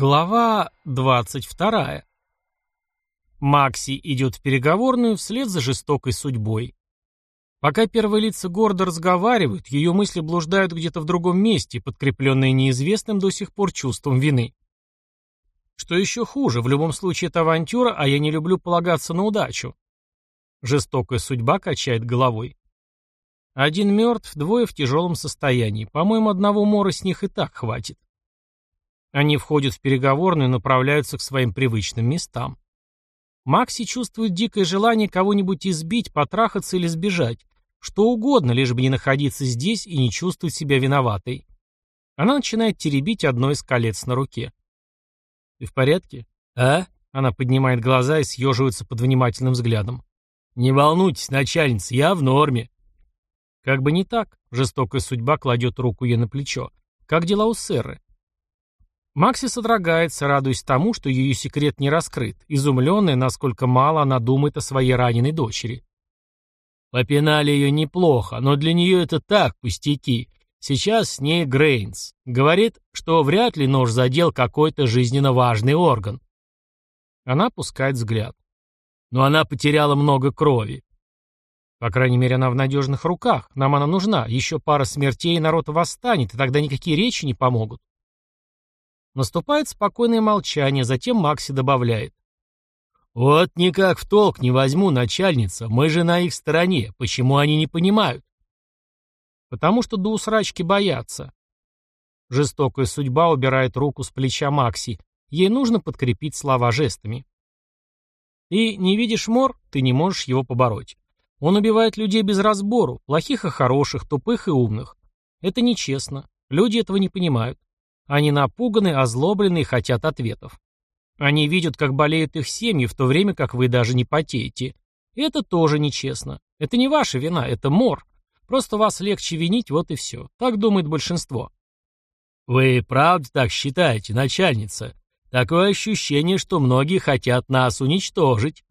Глава 22. Макси идет в переговорную вслед за жестокой судьбой. Пока первые лица города разговаривают, ее мысли блуждают где-то в другом месте, подкрепленные неизвестным до сих пор чувством вины. Что еще хуже, в любом случае это авантюра, а я не люблю полагаться на удачу. Жестокая судьба качает головой. Один мертв, двое в тяжелом состоянии. По-моему, одного мора с них и так хватит. Они входят в переговорную и направляются к своим привычным местам. Макси чувствует дикое желание кого-нибудь избить, потрахаться или сбежать. Что угодно, лишь бы не находиться здесь и не чувствовать себя виноватой. Она начинает теребить одно из колец на руке. «Ты в порядке?» «А?» Она поднимает глаза и съеживается под внимательным взглядом. «Не волнуйтесь, начальница, я в норме». Как бы не так, жестокая судьба кладет руку ей на плечо. «Как дела у сэры?» Макси содрогается, радуясь тому, что ее секрет не раскрыт, изумленная, насколько мало она думает о своей раненой дочери. Попинали ее неплохо, но для нее это так, пустяки. Сейчас с ней Грейнс. Говорит, что вряд ли нож задел какой-то жизненно важный орган. Она опускает взгляд. Но она потеряла много крови. По крайней мере, она в надежных руках. Нам она нужна. Еще пара смертей, и народ восстанет, и тогда никакие речи не помогут. Наступает спокойное молчание, затем Макси добавляет. «Вот никак в толк не возьму, начальница, мы же на их стороне, почему они не понимают?» «Потому что до усрачки боятся». Жестокая судьба убирает руку с плеча Макси, ей нужно подкрепить слова жестами. «Ты не видишь мор, ты не можешь его побороть. Он убивает людей без разбору, плохих и хороших, тупых и умных. Это нечестно, люди этого не понимают. Они напуганы, озлоблены и хотят ответов. Они видят, как болеют их семьи, в то время как вы даже не потеете. И это тоже нечестно. Это не ваша вина, это мор. Просто вас легче винить, вот и все. Так думает большинство. Вы правда так считаете, начальница? Такое ощущение, что многие хотят нас уничтожить.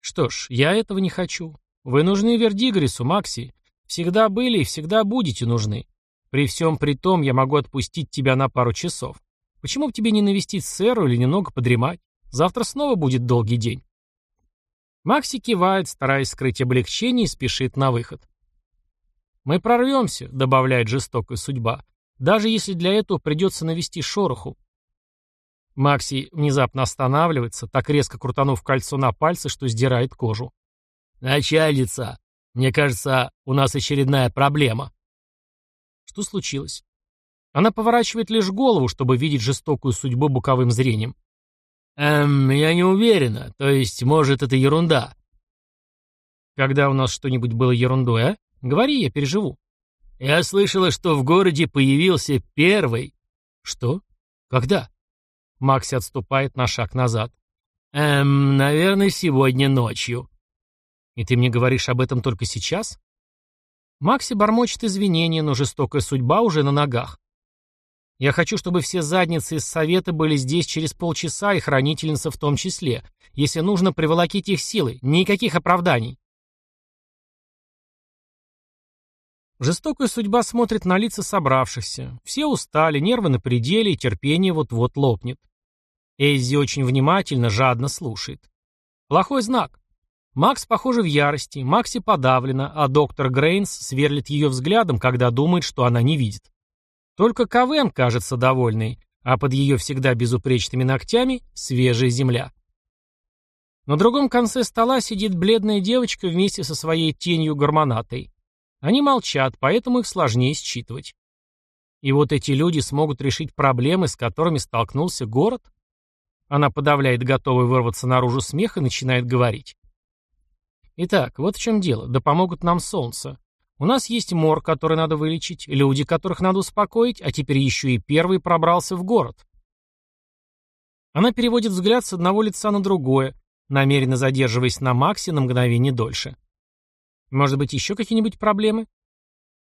Что ж, я этого не хочу. Вы нужны Вердигрису, Макси. Всегда были и всегда будете нужны. При всем при том, я могу отпустить тебя на пару часов. Почему бы тебе не навестить сэру или немного подремать? Завтра снова будет долгий день. Макси кивает, стараясь скрыть облегчение, и спешит на выход. «Мы прорвемся», — добавляет жестокая судьба, «даже если для этого придется навести шороху». Макси внезапно останавливается, так резко крутанув кольцо на пальце, что сдирает кожу. «Начальница, мне кажется, у нас очередная проблема». Что случилось? Она поворачивает лишь голову, чтобы видеть жестокую судьбу боковым зрением. «Эм, я не уверена. То есть, может, это ерунда». «Когда у нас что-нибудь было ерундой, а? Говори, я переживу». «Я слышала, что в городе появился первый...» «Что? Когда?» Макси отступает на шаг назад. «Эм, наверное, сегодня ночью». «И ты мне говоришь об этом только сейчас?» Макси бормочет извинения, но жестокая судьба уже на ногах. Я хочу, чтобы все задницы из совета были здесь через полчаса, и хранительница в том числе. Если нужно, приволокить их силой. Никаких оправданий. Жестокая судьба смотрит на лица собравшихся. Все устали, нервы на пределе, и терпение вот-вот лопнет. Эйзи очень внимательно, жадно слушает. Плохой знак. Макс, похоже, в ярости, Макси подавлена, а доктор Грейнс сверлит ее взглядом, когда думает, что она не видит. Только Кавен кажется довольной, а под ее всегда безупречными ногтями свежая земля. На другом конце стола сидит бледная девочка вместе со своей тенью гормонатой. Они молчат, поэтому их сложнее считывать. И вот эти люди смогут решить проблемы, с которыми столкнулся город? Она подавляет готовый вырваться наружу смех и начинает говорить. Итак, вот в чем дело. Да помогут нам солнце. У нас есть мор, который надо вылечить, люди, которых надо успокоить, а теперь еще и первый пробрался в город. Она переводит взгляд с одного лица на другое, намеренно задерживаясь на Максе на мгновение дольше. Может быть, еще какие-нибудь проблемы?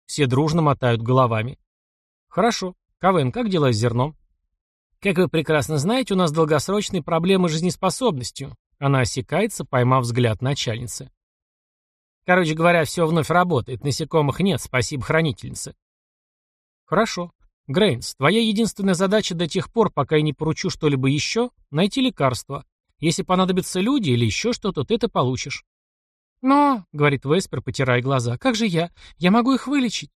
Все дружно мотают головами. Хорошо. Кавен, как дела с зерном? Как вы прекрасно знаете, у нас долгосрочные проблемы с жизнеспособностью. Она осекается, поймав взгляд начальницы. Короче говоря, все вновь работает. Насекомых нет, спасибо хранительнице. Хорошо. Грейнс, твоя единственная задача до тех пор, пока я не поручу что-либо еще, найти лекарство. Если понадобятся люди или еще что-то, ты это получишь. «Но», — говорит Веспер, потирая глаза, — «как же я? Я могу их вылечить».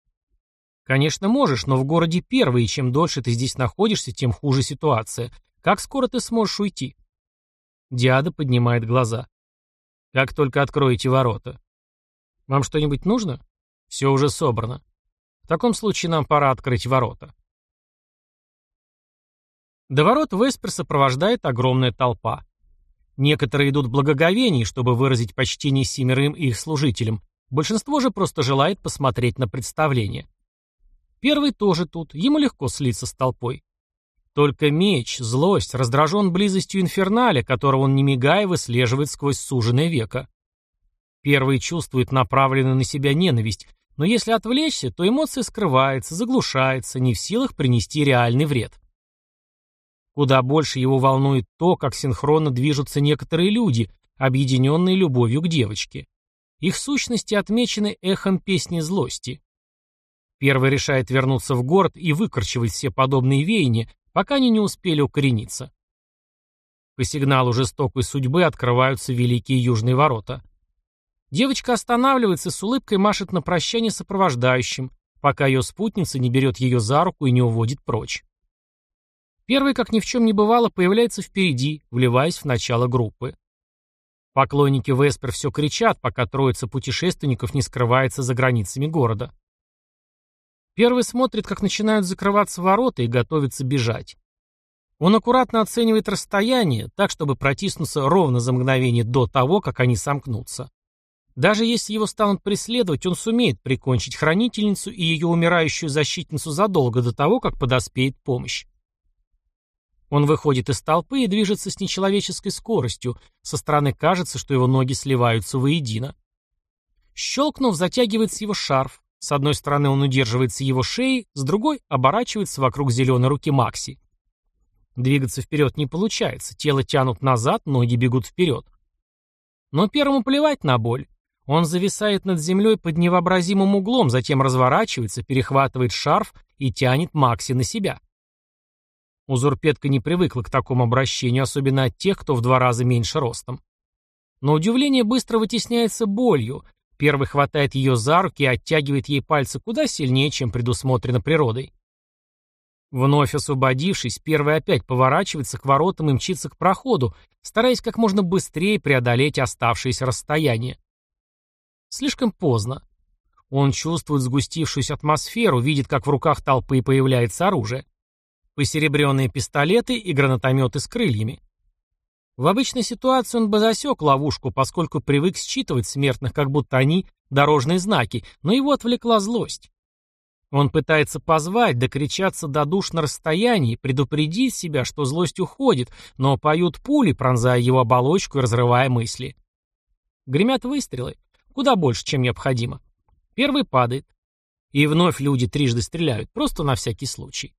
«Конечно можешь, но в городе первый, и чем дольше ты здесь находишься, тем хуже ситуация. Как скоро ты сможешь уйти?» Диада поднимает глаза. «Как только откроете ворота». «Вам что-нибудь нужно?» «Все уже собрано. В таком случае нам пора открыть ворота». До ворот Веспер сопровождает огромная толпа. Некоторые идут в благоговении, чтобы выразить почтение семерым и их служителям. Большинство же просто желает посмотреть на представление. Первый тоже тут, ему легко слиться с толпой. Только меч, злость, раздражен близостью инферналя, которого он не мигая выслеживает сквозь суженное веко. Первый чувствует направленную на себя ненависть, но если отвлечься, то эмоция скрывается, заглушается, не в силах принести реальный вред. Куда больше его волнует то, как синхронно движутся некоторые люди, объединенные любовью к девочке. Их сущности отмечены эхом песни злости. Первый решает вернуться в город и выкорчевать все подобные веяния, пока они не успели укорениться. По сигналу жестокой судьбы открываются великие южные ворота. Девочка останавливается с улыбкой машет на прощание сопровождающим, пока ее спутница не берет ее за руку и не уводит прочь. Первый, как ни в чем не бывало, появляется впереди, вливаясь в начало группы. Поклонники Веспер все кричат, пока троица путешественников не скрывается за границами города. Первый смотрит, как начинают закрываться ворота и готовится бежать. Он аккуратно оценивает расстояние, так, чтобы протиснуться ровно за мгновение до того, как они сомкнутся. Даже если его станут преследовать, он сумеет прикончить хранительницу и ее умирающую защитницу задолго до того, как подоспеет помощь. Он выходит из толпы и движется с нечеловеческой скоростью. Со стороны кажется, что его ноги сливаются воедино. Щелкнув, затягивается его шарф. С одной стороны он удерживается его шеей, с другой оборачивается вокруг зеленой руки Макси. Двигаться вперед не получается, тело тянут назад, ноги бегут вперед. Но первому плевать на боль. Он зависает над землей под невообразимым углом, затем разворачивается, перехватывает шарф и тянет Макси на себя. Узурпетка не привыкла к такому обращению, особенно от тех, кто в два раза меньше ростом. Но удивление быстро вытесняется болью. Первый хватает ее за руки и оттягивает ей пальцы куда сильнее, чем предусмотрено природой. Вновь освободившись, первый опять поворачивается к воротам и мчится к проходу, стараясь как можно быстрее преодолеть оставшееся расстояние. Слишком поздно. Он чувствует сгустившуюся атмосферу, видит, как в руках толпы появляется оружие посеребренные пистолеты и гранатометы с крыльями. В обычной ситуации он бы засек ловушку, поскольку привык считывать смертных, как будто они дорожные знаки, но его отвлекла злость. Он пытается позвать, докричаться до душ на расстоянии, предупредить себя, что злость уходит, но поют пули, пронзая его оболочку и разрывая мысли. Гремят выстрелы. Куда больше, чем необходимо. Первый падает. И вновь люди трижды стреляют, просто на всякий случай.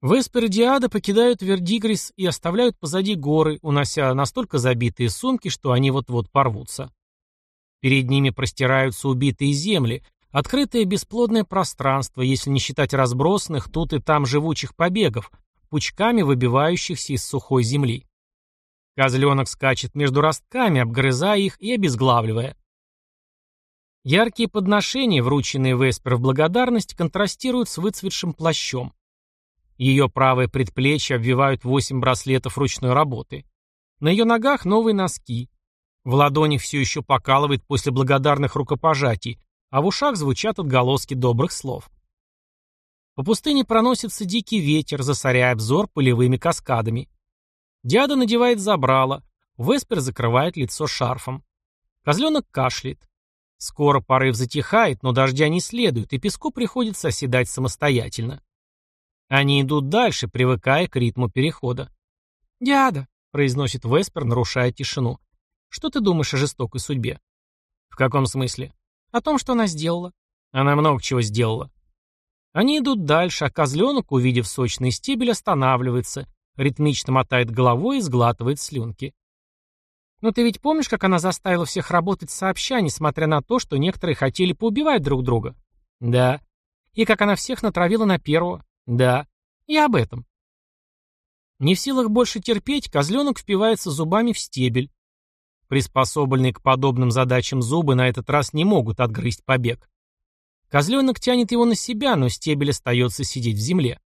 Веспер и Диада покидают Вердигрис и оставляют позади горы, унося настолько забитые сумки, что они вот-вот порвутся. Перед ними простираются убитые земли, открытое бесплодное пространство, если не считать разбросанных тут и там живучих побегов, пучками выбивающихся из сухой земли. Козленок скачет между ростками, обгрызая их и обезглавливая. Яркие подношения, врученные Веспер в благодарность, контрастируют с выцветшим плащом. Ее правое предплечье обвивают восемь браслетов ручной работы. На ее ногах новые носки. В ладонях все еще покалывает после благодарных рукопожатий, а в ушах звучат отголоски добрых слов. По пустыне проносится дикий ветер, засоряя обзор полевыми каскадами. Диада надевает забрало, Веспер закрывает лицо шарфом. Козленок кашляет. Скоро порыв затихает, но дождя не следует, и песку приходится оседать самостоятельно. Они идут дальше, привыкая к ритму перехода. «Дяда», — произносит Веспер, нарушая тишину, — «что ты думаешь о жестокой судьбе?» «В каком смысле?» «О том, что она сделала». «Она много чего сделала». Они идут дальше, а козленок, увидев сочный стебель, останавливается, ритмично мотает головой и сглатывает слюнки. «Но ты ведь помнишь, как она заставила всех работать сообща, несмотря на то, что некоторые хотели поубивать друг друга?» «Да». И как она всех натравила на первого. Да, я об этом. Не в силах больше терпеть, козленок впивается зубами в стебель. Приспособленные к подобным задачам зубы на этот раз не могут отгрызть побег. Козленок тянет его на себя, но стебель остается сидеть в земле.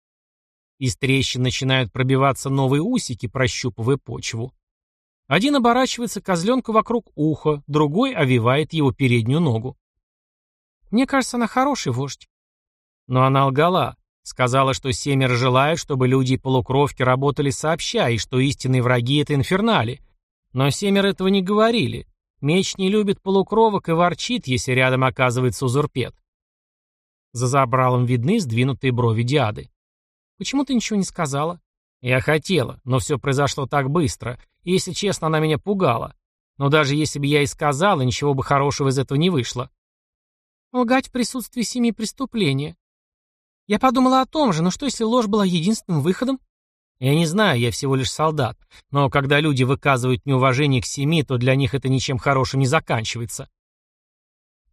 Из трещин начинают пробиваться новые усики, прощупывая почву. Один оборачивается козленку вокруг уха, другой овивает его переднюю ногу. Мне кажется, она хороший вождь. Но она лгала. Сказала, что семеро желают, чтобы люди и полукровки работали сообща, и что истинные враги — это инфернали. Но семеро этого не говорили. Меч не любит полукровок и ворчит, если рядом оказывается узурпет. За забралом видны сдвинутые брови Диады. «Почему ты ничего не сказала?» «Я хотела, но все произошло так быстро, и, если честно, она меня пугала. Но даже если бы я и сказала, ничего бы хорошего из этого не вышло». «Лгать в присутствии семи преступления». «Я подумала о том же, но что, если ложь была единственным выходом?» «Я не знаю, я всего лишь солдат, но когда люди выказывают неуважение к семи, то для них это ничем хорошим не заканчивается».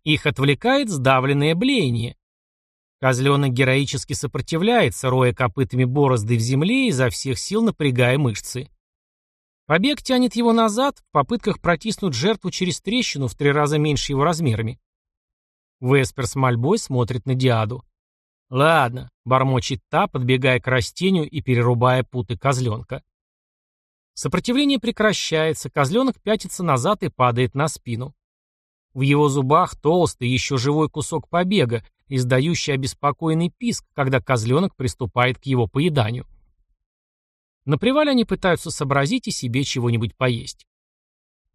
Их отвлекает сдавленное блеяние. Козленок героически сопротивляется, роя копытами борозды в земле и изо всех сил напрягая мышцы. Побег тянет его назад в попытках протиснуть жертву через трещину в три раза меньше его размерами. Веспер с мольбой смотрит на Диаду. «Ладно», — бормочет та, подбегая к растению и перерубая путы козленка. Сопротивление прекращается, козленок пятится назад и падает на спину. В его зубах толстый, еще живой кусок побега, издающий обеспокоенный писк, когда козленок приступает к его поеданию. На привале они пытаются сообразить и себе чего-нибудь поесть.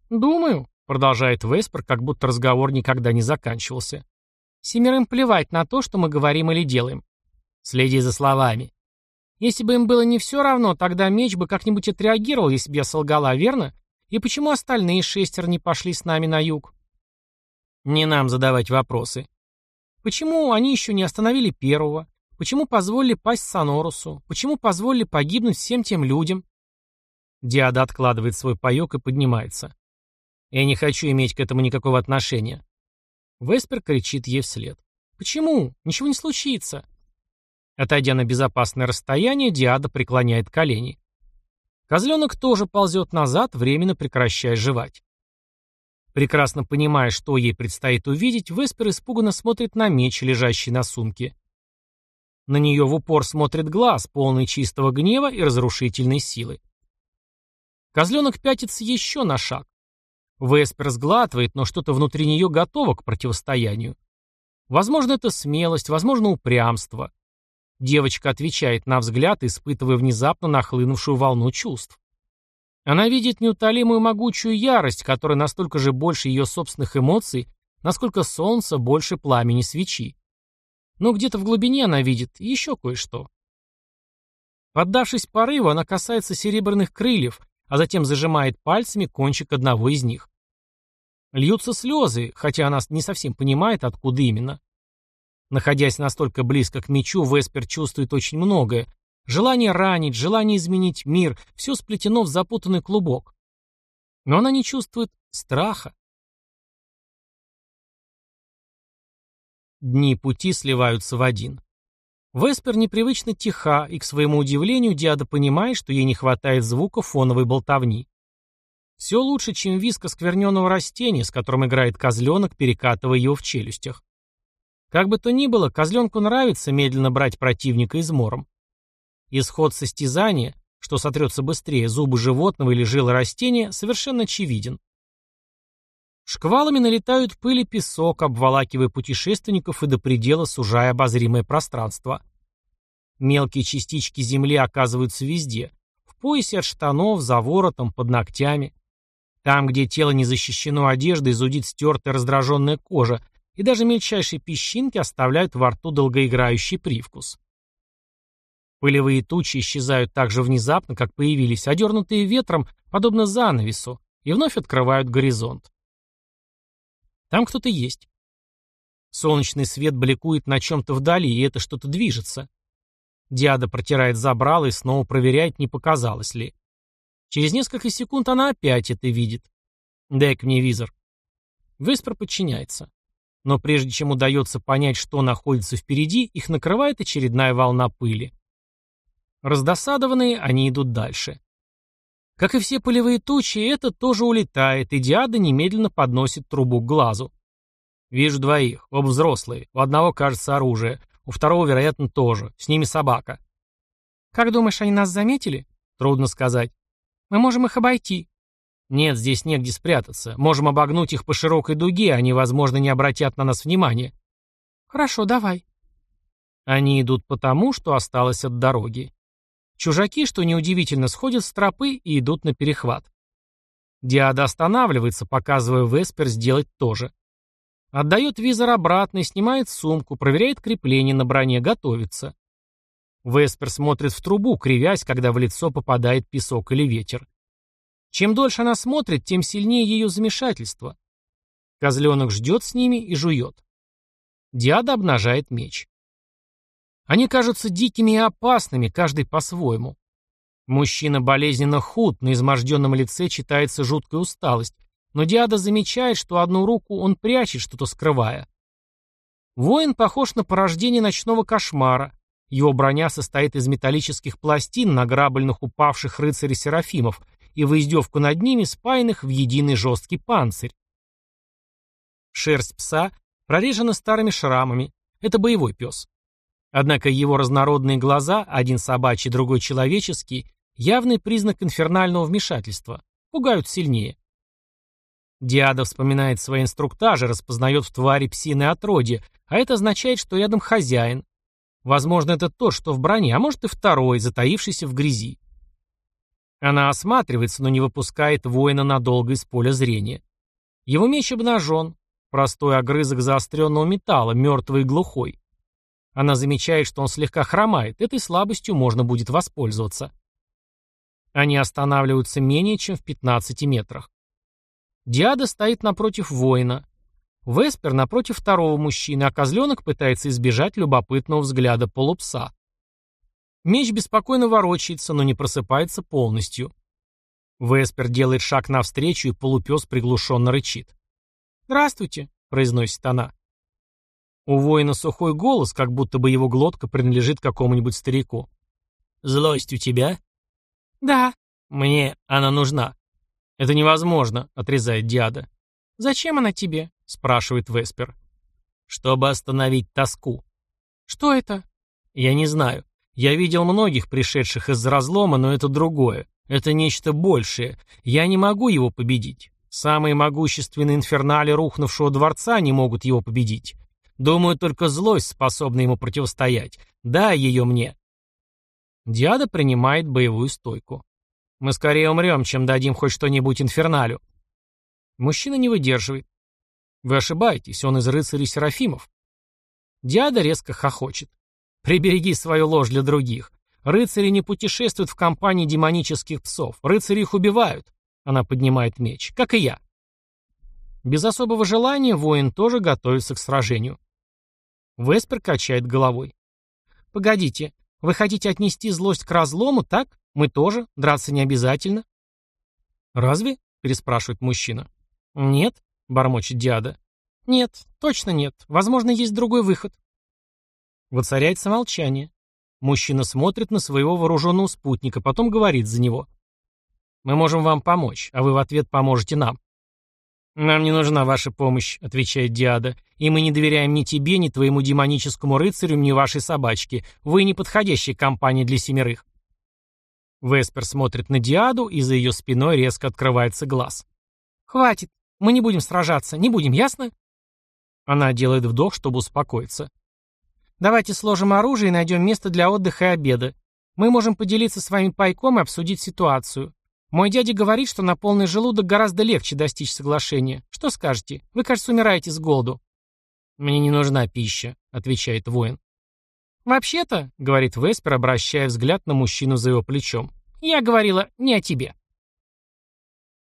«Думаю», — продолжает Веспер, как будто разговор никогда не заканчивался. «Семерым плевать на то, что мы говорим или делаем. Следи за словами. Если бы им было не все равно, тогда меч бы как-нибудь отреагировал, если бы я солгала, верно? И почему остальные шестеро не пошли с нами на юг?» «Не нам задавать вопросы», Почему они еще не остановили первого? Почему позволили пасть Сонорусу? Почему позволили погибнуть всем тем людям? Диада откладывает свой паек и поднимается. Я не хочу иметь к этому никакого отношения. Веспер кричит ей вслед. Почему? Ничего не случится. Отойдя на безопасное расстояние, Диада преклоняет колени. Козленок тоже ползет назад, временно прекращая жевать. Прекрасно понимая, что ей предстоит увидеть, Веспер испуганно смотрит на меч, лежащий на сумке. На нее в упор смотрит глаз, полный чистого гнева и разрушительной силы. Козленок пятится еще на шаг. Веспер сглатывает, но что-то внутри нее готово к противостоянию. Возможно, это смелость, возможно, упрямство. Девочка отвечает на взгляд, испытывая внезапно нахлынувшую волну чувств. Она видит неутолимую могучую ярость, которая настолько же больше ее собственных эмоций, насколько солнце больше пламени свечи. Но где-то в глубине она видит еще кое-что. Поддавшись порыву, она касается серебряных крыльев, а затем зажимает пальцами кончик одного из них. Льются слезы, хотя она не совсем понимает, откуда именно. Находясь настолько близко к мечу, Веспер чувствует очень многое, Желание ранить, желание изменить мир – все сплетено в запутанный клубок. Но она не чувствует страха. Дни пути сливаются в один. Веспер непривычно тиха, и, к своему удивлению, Диада понимает, что ей не хватает звука фоновой болтовни. Все лучше, чем виск оскверненного растения, с которым играет козленок, перекатывая его в челюстях. Как бы то ни было, козленку нравится медленно брать противника измором. Исход состязания, что сотрется быстрее, зубы животного или жилы растения, совершенно очевиден. Шквалами налетают пыль и песок, обволакивая путешественников и до предела сужая обозримое пространство. Мелкие частички земли оказываются везде. В поясе от штанов, за воротом, под ногтями. Там, где тело не защищено одеждой, зудит стертая раздраженная кожа, и даже мельчайшие песчинки оставляют во рту долгоиграющий привкус. Пылевые тучи исчезают так же внезапно, как появились, одернутые ветром, подобно занавесу, и вновь открывают горизонт. Там кто-то есть. Солнечный свет бликует на чем-то вдали, и это что-то движется. Диада протирает забрало и снова проверяет, не показалось ли. Через несколько секунд она опять это видит. дай мне визор. Веспер подчиняется. но прежде чем удается понять, что находится впереди, их накрывает очередная волна пыли. Раздосадованные, они идут дальше. Как и все полевые тучи, это тоже улетает, и Диада немедленно подносит трубу к глазу. Вижу двоих, оба взрослые. У одного, кажется, оружие, у второго, вероятно, тоже. С ними собака. Как думаешь, они нас заметили? Трудно сказать. Мы можем их обойти. Нет, здесь негде спрятаться. Можем обогнуть их по широкой дуге, они, возможно, не обратят на нас внимания. Хорошо, давай. Они идут по тому, что осталось от дороги. Чужаки, что неудивительно, сходят с тропы и идут на перехват. Диада останавливается, показывая Веспер сделать то же. Отдает визор обратно и снимает сумку, проверяет крепление на броне, готовится. Веспер смотрит в трубу, кривясь, когда в лицо попадает песок или ветер. Чем дольше она смотрит, тем сильнее ее замешательство. Козленок ждет с ними и жует. Диада обнажает меч. Они кажутся дикими и опасными, каждый по-своему. Мужчина болезненно худ, на изможденном лице читается жуткая усталость, но Диада замечает, что одну руку он прячет, что-то скрывая. Воин похож на порождение ночного кошмара. Его броня состоит из металлических пластин, награбленных упавших рыцарей-серафимов, и в издевку над ними спаянных в единый жесткий панцирь. Шерсть пса прорежена старыми шрамами. Это боевой пес. Однако его разнородные глаза, один собачий, другой человеческий, явный признак инфернального вмешательства, пугают сильнее. Диада вспоминает свои инструктажи, распознает в твари псиное отродье, а это означает, что рядом хозяин. Возможно, это тот, что в броне, а может и второй, затаившийся в грязи. Она осматривается, но не выпускает воина надолго из поля зрения. Его меч обнажен, простой огрызок заостренного металла, мертвый и глухой. Она замечает, что он слегка хромает, этой слабостью можно будет воспользоваться. Они останавливаются менее чем в 15 метрах. Диада стоит напротив воина. Веспер напротив второго мужчины, а козленок пытается избежать любопытного взгляда полупса. Меч беспокойно ворочается, но не просыпается полностью. Веспер делает шаг навстречу, и полупес приглушенно рычит. «Здравствуйте», — произносит она. У воина сухой голос, как будто бы его глотка принадлежит какому-нибудь старику. «Злость у тебя?» «Да». «Мне она нужна». «Это невозможно», — отрезает Диада. «Зачем она тебе?» — спрашивает Веспер. «Чтобы остановить тоску». «Что это?» «Я не знаю. Я видел многих пришедших из разлома, но это другое. Это нечто большее. Я не могу его победить. Самые могущественные инфернали рухнувшего дворца не могут его победить. Думаю, только злость способна ему противостоять. Дай ее мне». Диада принимает боевую стойку. Мы скорее умрем, чем дадим хоть что-нибудь инферналю. Мужчина не выдерживает. Вы ошибаетесь, он из рыцарей Серафимов. Диада резко хохочет. Прибереги свою ложь для других. Рыцари не путешествуют в компании демонических псов. Рыцари их убивают. Она поднимает меч. Как и я. Без особого желания воин тоже готовится к сражению. Веспер качает головой. «Погодите, вы хотите отнести злость к разлому, так? Мы тоже, драться не обязательно. Разве? переспрашивает мужчина. Нет, бормочет Диада. Нет, точно нет. Возможно, есть другой выход. Воцаряется молчание. Мужчина смотрит на своего вооруженного спутника, потом говорит за него. «Мы можем вам помочь, а вы в ответ поможете нам». «Нам не нужна ваша помощь», — отвечает Диада, «и мы не доверяем ни тебе, ни твоему демоническому рыцарю, ни вашей собачке. Вы не подходящая компания для семерых». Веспер смотрит на Диаду, и за ее спиной резко открывается глаз. «Хватит. Мы не будем сражаться. Не будем, ясно?» Она делает вдох, чтобы успокоиться. «Давайте сложим оружие и найдем место для отдыха и обеда. Мы можем поделиться с вами пайком и обсудить ситуацию. Мой дядя говорит, что на полный желудок гораздо легче достичь соглашения. Что скажете? Вы, кажется, умираете с голоду». «Мне не нужна пища», — отвечает воин. «Вообще-то», — говорит Веспер, обращая взгляд на мужчину за его плечом, — «я говорила не о тебе».